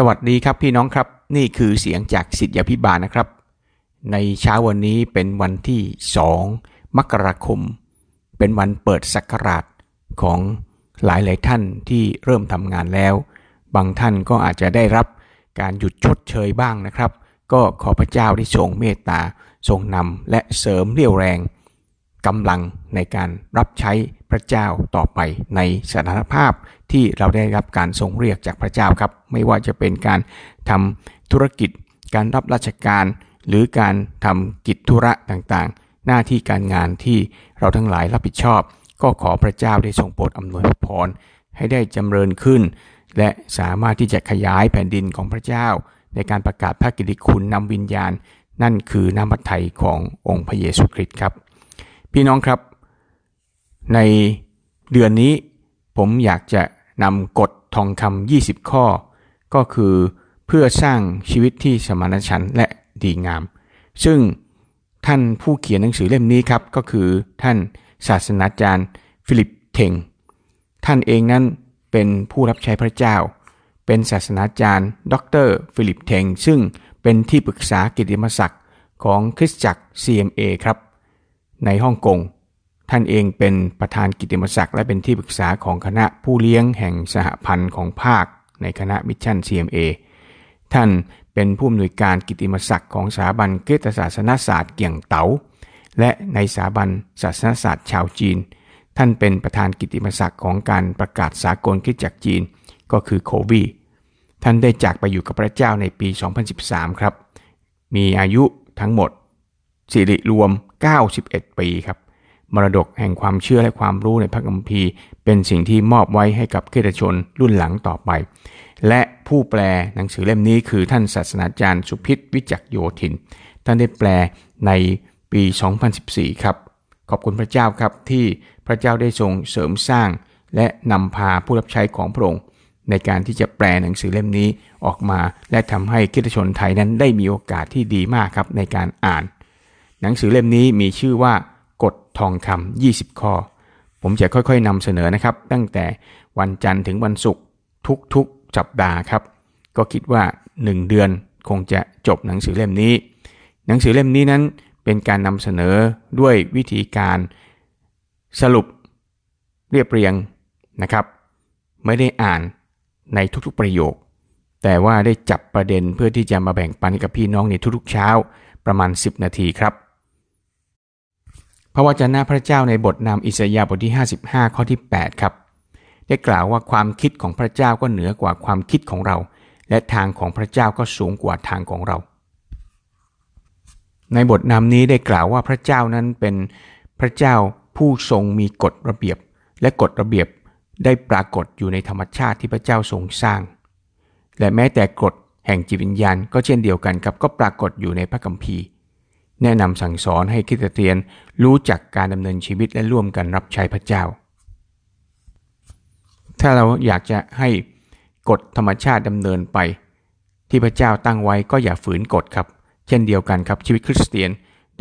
สวัสดีครับพี่น้องครับนี่คือเสียงจากสิทธิพิบาลนะครับ ในเช้าวันนี้เป็นวันที่สองมกราคม เป็นวันเปิดสักราชของหลายหลายท่านที่เริ่มทำงานแล้ว บางท่านก็อาจจะได้รับการหยุดชดเชยบ้างนะครับ ก็ขอพระเจ้าได้ทรงเมตตาทรงนำและเสริมเรี่ยวแรง กำลังในการรับใช้พระเจ้าต่อไปในสถานภาพที่เราได้รับการทรงเรียกจากพระเจ้าครับ ไม่ว่าจะเป็นการทำธุรกิจ การรับราชการ หรือการทำกิจธุระต่างๆ หน้าที่การงานที่เราทั้งหลายรับผิดชอบ ก็ขอพระเจ้าได้ทรงโปรดอำนวยพรให้ได้จำเริญขึ้น และสามารถที่จะขยายแผ่นดินของพระเจ้า ในการประกาศพระกิติคุณนำวิญญาณ นั่นคือน้ำพระทัยขององค์พระเยซูคริสต์ครับ พี่น้องครับ ในเดือนนี้ผมอยากจะนำกฎทองคำ20 ข้อ ก็คือเพื่อสร้างชีวิตที่สมานฉันท์และดีงาม ซึ่งท่านผู้เขียนหนังสือเล่มนี้ครับ ก็คือท่านศาสนาจารย์ฟิลิปเทงท่านเองนั้นเป็นผู้รับใช้พระเจ้า เป็นศาสนาจารย์ ดรฟิลิปเทงซึ่งเป็นที่ปรึกษากิตติมศักดิ์ของคริสตจักร CMA ครับ ในฮ่องกง ท่านเองเป็นประธานกิตติมศักดิ์และเป็นที่ปรึกษาของคณะผู้เลี้ยงแห่งสหพันธ์ของภาคในคณะมิชชั่น CMA ท่านเป็นผู้อำนวยการกิตติมศักดิ์ของสถาบันเกตศาสนศาสตร์เกี่ยงเต๋าและในสถาบันศาสนศาสตร์ชาวจีน ท่านเป็นประธานกิตติมศักดิ์ของการประกาศสากลคริสตจักรจีน ก็คือโควีท่านได้จากไปอยู่กับพระเจ้าในปี 2013 ครับ มีอายุทั้งหมด สิริรวม 91 ปีครับ มรดกแห่งความเชื่อและความรู้ในพระคัมภีร์ เป็นสิ่งที่มอบไว้ให้กับเกตชนรุ่นหลังต่อไป และผู้แปลหนังสือเล่มนี้คือท่านศาสนาจารย์สุพิษวิจักโยธิน ท่านได้แปลในปี 2014 ครับ ขอบคุณพระเจ้าครับที่พระเจ้าได้ทรงเสริมสร้าง และนำพาผู้รับใช้ของพระองค์ในการที่จะแปลหนังสือเล่มนี้ออกมา และทำให้คิดชนไทยนั้นได้มีโอกาสที่ดีมากครับในการอ่าน หนังสือเล่มนี้มีชื่อว่ากฎทองคำ20 ข้อ ผมจะค่อยๆนำเสนอนะครับ ตั้งแต่วันจันทร์ถึงวันศุกร์ทุกๆสัปดาห์ครับ ก็คิดว่า 1 เดือนคงจะจบหนังสือเล่มนี้ หนังสือเล่มนี้นั้นเป็นการนำเสนอด้วยวิธีการสรุปเรียบเรียงนะครับ ไม่ได้อ่านในทุกๆประโยค แต่ว่าได้จับประเด็นเพื่อที่จะมาแบ่งปันกับพี่น้องในทุกๆเช้าประมาณ 10 นาทีครับ พระวจนะพระเจ้าในบทนำอิสยาห์บทที่ 55 ข้อที่ 8 ครับ ได้กล่าวว่าความคิดของพระเจ้าก็เหนือกว่าความคิดของเรา และทางของพระเจ้าก็สูงกว่าทางของเรา ในบทนำนี้ได้กล่าวว่าพระเจ้านั้นเป็นพระเจ้าผู้ทรงมีกฎระเบียบ และกฎระเบียบได้ปรากฏอยู่ในธรรมชาติที่พระเจ้าทรงสร้าง และแม้แต่กฎแห่งจิตวิญญาณก็เช่นเดียวกันครับก็ปรากฏอยู่ในพระคัมภีร์ แนะนำสั่งสอนให้คริสเตียนรู้จักการดำเนินชีวิตและร่วมกันรับใช้พระเจ้า ถ้าเราอยากจะให้กฎธรรมชาติดำเนินไป ที่พระเจ้าตั้งไว้ก็อย่าฝืนกฎครับ เช่นเดียวกันครับชีวิตคริสเตียน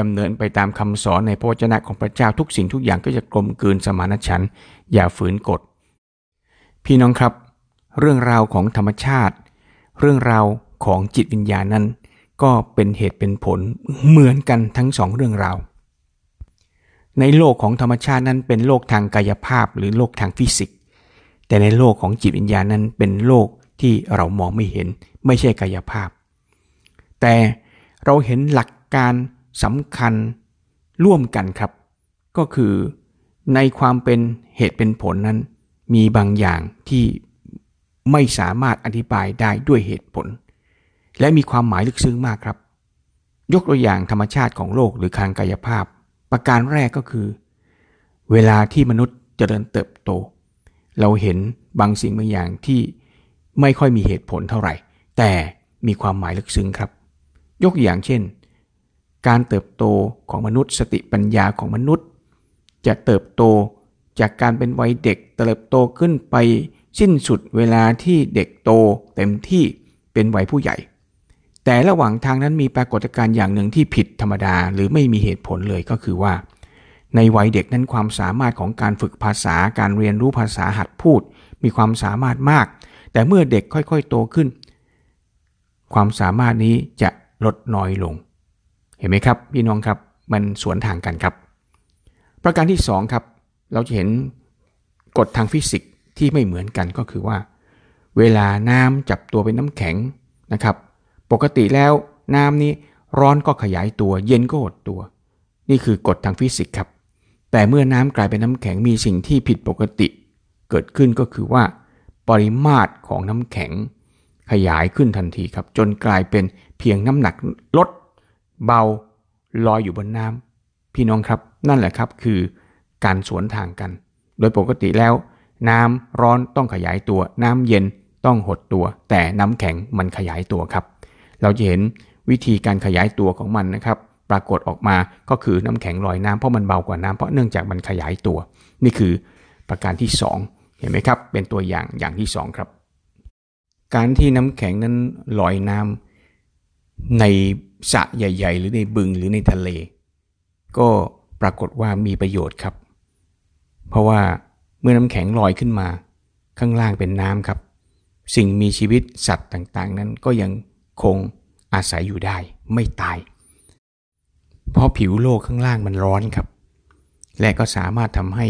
ดำเนินไปตามคำสอนในพระวจนะของพระเจ้าทุกสิ่งทุกอย่างก็จะกลมกลืนสมานฉันท์อย่าฝืนกฎ พี่น้องครับ เรื่องราวของธรรมชาติ เรื่องราวของจิตวิญญาณนั้น ก็เป็นเหตุเป็นผลเหมือนกันทั้งสองเรื่องราวในโลกของธรรมชาตินั้นเป็นโลกทางกายภาพหรือโลกทางฟิสิกส์ แต่ในโลกของจิตวิญญาณนั้นเป็นโลกที่เรามองไม่เห็นไม่ใช่กายภาพ แต่เราเห็นหลักการสำคัญร่วมกันครับ ก็คือในความเป็นเหตุเป็นผลนั้น มีบางอย่างที่ไม่สามารถอธิบายได้ด้วยเหตุผล และมีความหมายลึกซึ้งมากครับ ยกตัวอย่างธรรมชาติของโลกหรือทางกายภาพ ประการแรกก็คือ เวลาที่มนุษย์เจริญเติบโต เราเห็นบางสิ่งบางอย่างที่ไม่ค่อยมีเหตุผลเท่าไหร่ แต่มีความหมายลึกซึ้งครับ ยกอย่างเช่น การเติบโตของมนุษย์ สติปัญญาของมนุษย์ จะเติบโตจากการเป็นวัยเด็กเติบโตขึ้นไปสิ้นสุดเวลาที่เด็กโตเต็มที่เป็นวัยผู้ใหญ่ แต่ระหว่างทางนั้นมีปรากฏการณ์อย่างหนึ่งที่ผิดธรรมดาหรือไม่มีเหตุผลเลยก็คือว่า ในวัยเด็กนั้นความสามารถของการฝึกภาษาการเรียนรู้ภาษาหัดพูด มีความสามารถมาก แต่เมื่อเด็กค่อยๆ โตขึ้น ความสามารถนี้จะลดน้อยลง เห็นไหมครับพี่น้องครับมันสวนทางกันครับ ประการที่2ครับเราจะเห็นกฎทางฟิสิกส์ที่ไม่เหมือนกันก็คือว่า เวลาน้ำจับตัวเป็นน้ำแข็งนะครับ ปกติแล้วน้ำนี้ร้อนก็ขยายตัว เย็นก็หดตัว นี่คือกฎทางฟิสิกส์ครับ แต่เมื่อน้ำกลายเป็นน้ำแข็งมีสิ่งที่ผิดปกติ เกิดขึ้นก็คือว่า ปริมาตรของน้ำแข็ง ขยายขึ้นทันทีครับ จนกลายเป็นเพียงน้ำหนักลด เบาลอยอยู่บนน้ำพี่น้องครับ นั่นแหละครับคือการสวนทางกัน โดยปกติแล้ว น้ำร้อนต้องขยายตัว น้ำเย็นต้องหดตัว แต่น้ำแข็งมันขยายตัวครับ เราจะเห็นวิธีการขยายตัวของมันนะครับ ปรากฏออกมาก็คือน้ำแข็งลอยน้ำเพราะมันเบากว่าน้ำเพราะเนื่องจากมันขยายตัว นี่คือประการที่ 2 เห็นไหมครับ เป็นตัวอย่างอย่างที่ 2 ครับ การที่น้ำแข็งนั้นลอยน้ำในสระใหญ่ ๆ หรือในบึงหรือในทะเล ก็ปรากฏว่ามีประโยชน์ครับ เพราะว่าเมื่อน้ำแข็งลอยขึ้นมา ข้างล่างเป็นน้ำครับ สิ่งมีชีวิตสัตว์ต่างๆ นั้นก็ยัง คงอาศัยอยู่ได้ไม่ตาย เพราะผิวโลกข้างล่างมันร้อนครับ และก็สามารถทำให้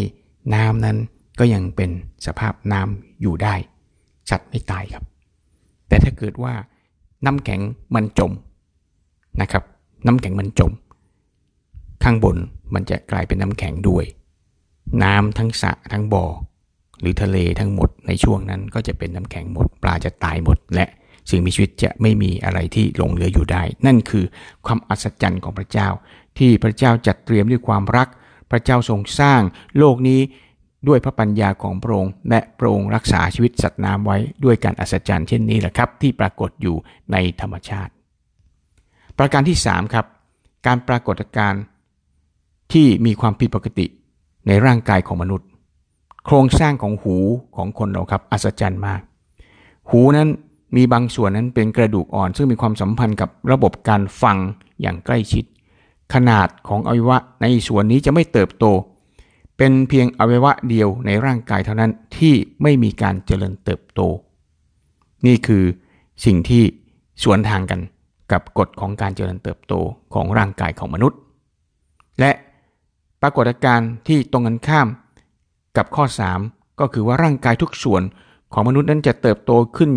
น้ำนั้นก็ยังเป็นสภาพน้ำอยู่ได้สัตว์ไม่ตายครับ แต่ถ้าเกิดว่าน้ำแข็งมันจมนะครับ น้ำแข็งมันจม ข้างบนมันจะกลายเป็นน้ำแข็งด้วย น้ำทั้งสระทั้งบ่อหรือทะเลทั้งหมดในช่วงนั้นก็จะเป็นน้ำแข็งหมด ปลาจะตายหมดและ สิ่งมีชีวิตจะไม่มีอะไรที่หลงเหลืออยู่ได้ นั่นคือความอัศจรรย์ของพระเจ้า ที่พระเจ้าจัดเตรียมด้วยความรัก พระเจ้าทรงสร้างโลกนี้ด้วยพระปัญญาของพระองค์และพระองค์รักษาชีวิตสัตว์น้ำไว้ด้วยการอัศจรรย์เช่นนี้แหละครับ ที่ปรากฏอยู่ในธรรมชาติ ประการที่3ครับการปรากฏการณ์ที่มีความผิดปกติในร่างกายของมนุษย์ โครงสร้างของหูของคนเราครับอัศจรรย์มาก หูนั้น มีบางส่วนนั้นเป็นกระดูกอ่อน ซึ่งมีความสัมพันธ์กับระบบการฟังอย่างใกล้ชิด ขนาดของอวัยวะในส่วนนี้จะไม่เติบโต เป็นเพียงอวัยวะเดียวในร่างกายเท่านั้นที่ไม่มีการเจริญเติบโต นี่คือสิ่งที่สวนทางกันกับกฎของการเจริญเติบโตของร่างกายของมนุษย์ และปรากฏการณ์ที่ตรงกันข้ามกับข้อ 3 ก็คือว่าร่างกายทุกส่วนของมนุษย์นั้นจะเติบโตขึ้น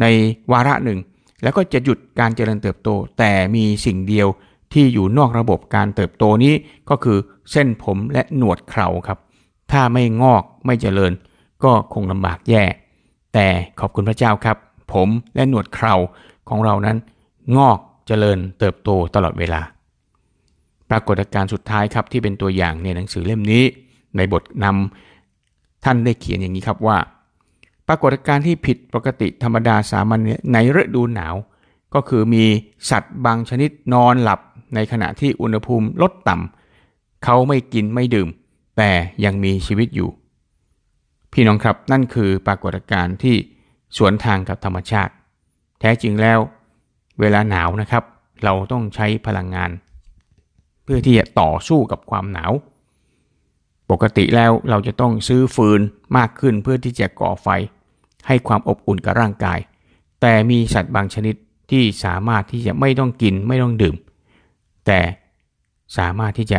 ในวาระหนึ่ง แล้วก็จะหยุดการเจริญเติบโต แต่มีสิ่งเดียวที่อยู่นอกระบบการเติบโตนี้ก็คือเส้นผมและหนวดเคราครับ ถ้าไม่งอกไม่เจริญ ก็คงลำบากแย่ แต่ขอบคุณพระเจ้าครับ ผมและหนวดเคราของเรานั้น งอกเจริญเติบโตตลอดเวลา ปรากฏการณ์สุดท้ายครับที่เป็นตัวอย่างในหนังสือเล่มนี้ ในบทนำท่านได้เขียนอย่างนี้ครับว่า ปรากฏการณ์ที่ผิดปกติธรรมดาสามัญในฤดูหนาว ก็คือมีสัตว์บางชนิดนอนหลับในขณะที่อุณหภูมิลดต่ำเขาไม่กินไม่ดื่ม แต่ยังมีชีวิตอยู่ พี่น้องครับนั่นคือปรากฏการณ์ที่สวนทางกับธรรมชาติ แท้จริงแล้ว เวลาหนาวนะครับ เราต้องใช้พลังงาน เพื่อที่จะต่อสู้กับความหนาว ปกติแล้วเราจะต้องซื้อฟืนมากขึ้นเพื่อที่จะก่อไฟ ให้ความอบอุ่นกับร่างกาย แต่มีสัตว์บางชนิดที่สามารถที่จะไม่ต้องกินไม่ต้องดื่ม แต่สามารถที่จะ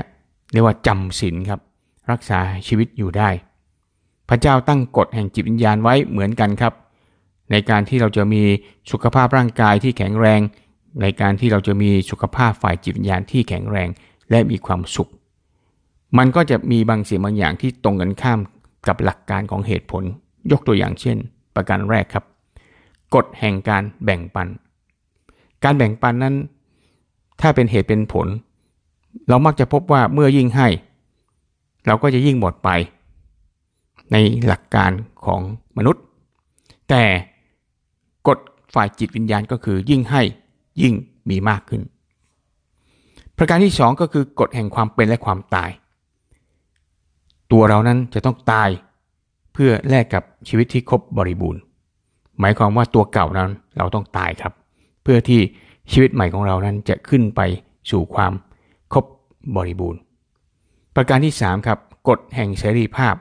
เรียกว่าจำศีลครับ รักษาชีวิตอยู่ได้ พระเจ้าตั้งกฎแห่งจิตวิญญาณไว้เหมือนกันครับ ในการที่เราจะมีสุขภาพร่างกายที่แข็งแรง ในการที่เราจะมีสุขภาพฝ่ายจิตวิญญาณที่แข็งแรงและมีความสุข มันก็จะมีบางสิ่งบางอย่างที่ตรงกันข้ามกับหลักการของเหตุผล ยกตัวอย่างเช่น ประการแรกครับ กฎแห่งการแบ่งปัน การแบ่งปันนั้น ถ้าเป็นเหตุเป็นผล เรามักจะพบว่าเมื่อยิ่งให้ เราก็จะยิ่งหมดไป ในหลักการของมนุษย์ แต่กฎฝ่ายจิตวิญญาณก็คือยิ่งให้ยิ่งมีมากขึ้น ประการที่สองก็คือกฎแห่งความเป็นและความตาย ตัวเรานั้นจะต้องตาย เพื่อแลกกับชีวิตที่ครบบริบูรณ์ หมายความว่าตัวเก่านั้นเราต้องตายครับ เพื่อที่ชีวิตใหม่ของเรานั้นจะขึ้นไปสู่ความครบบริบูรณ์ ประการที่ 3 ครับกฎแห่งเสรีภาพ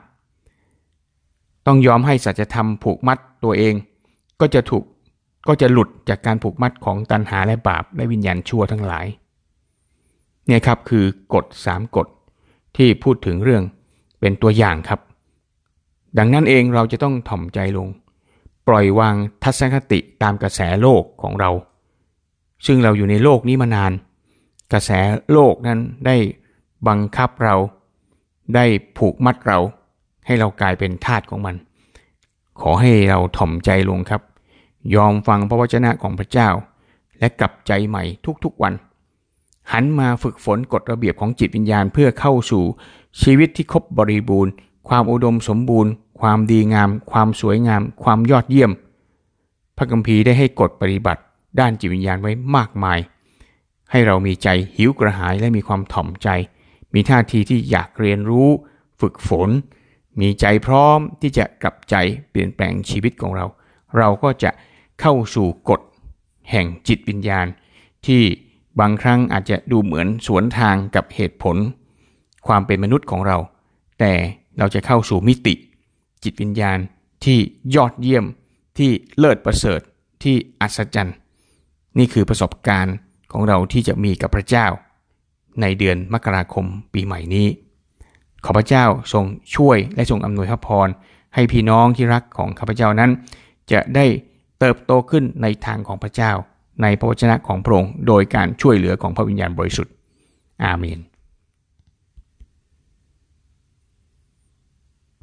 ต้องยอมให้สัจธรรมผูกมัดตัวเอง ก็จะถูกก็จะหลุดจากการผูกมัดของตันหาและบาปและวิญญาณชั่วทั้งหลายเนี่ยครับคือกฎ3กฎที่พูดถึงเรื่อง เป็นตัวอย่างครับ ดังนั้นเองเราจะต้องถ่อมใจลง ปล่อยวางทัศนคติตามกระแสโลกของเรา ซึ่งเราอยู่ในโลกนี้มานาน กระแสโลกนั้นได้บังคับเรา ได้ผูกมัดเรา ให้เรากลายเป็นทาสของมัน ขอให้เราถ่อมใจลงครับ ยอมฟังพระวจนะของพระเจ้า และกลับใจใหม่ทุกๆวัน หันมาฝึกฝนกฎระเบียบของจิตวิญญาณเพื่อเข้าสู่ ชีวิตที่ครบบริบูรณ์ ความอุดมสมบูรณ์ ความดีงาม ความสวยงาม ความยอดเยี่ยม พระคัมภีได้ให้กฎปฏิบัติ ด้านจิตวิญญาณไว้มากมาย ให้เรามีใจหิวกระหายและมีความถ่อมใจ มีท่าทีที่อยากเรียนรู้ ฝึกฝน มีใจพร้อมที่จะกลับใจเปลี่ยนแปลงชีวิตของเรา เราก็จะเข้าสู่กฎแห่งจิตวิญญาณที่ บางครั้งอาจจะดูเหมือนสวนทางกับเหตุผล ความเป็นมนุษย์ของเรา แต่เราจะเข้าสู่มิติ จิตวิญญาณที่ยอดเยี่ยมที่เลิศประเสริฐที่อัศจรรย์ นี่คือประสบการณ์ของเราที่จะมีกับพระเจ้า ในเดือนมกราคมปีใหม่นี้ ขอพระเจ้าทรงช่วยและทรงอำนวยพระพรให้พี่น้องที่รักของข้าพเจ้านั้น จะได้เติบโตขึ้นในทางของพระเจ้า ในพระวจนะของพระองค์โดยการช่วยเหลือของพระวิญญาณบริสุทธิ์อาเมน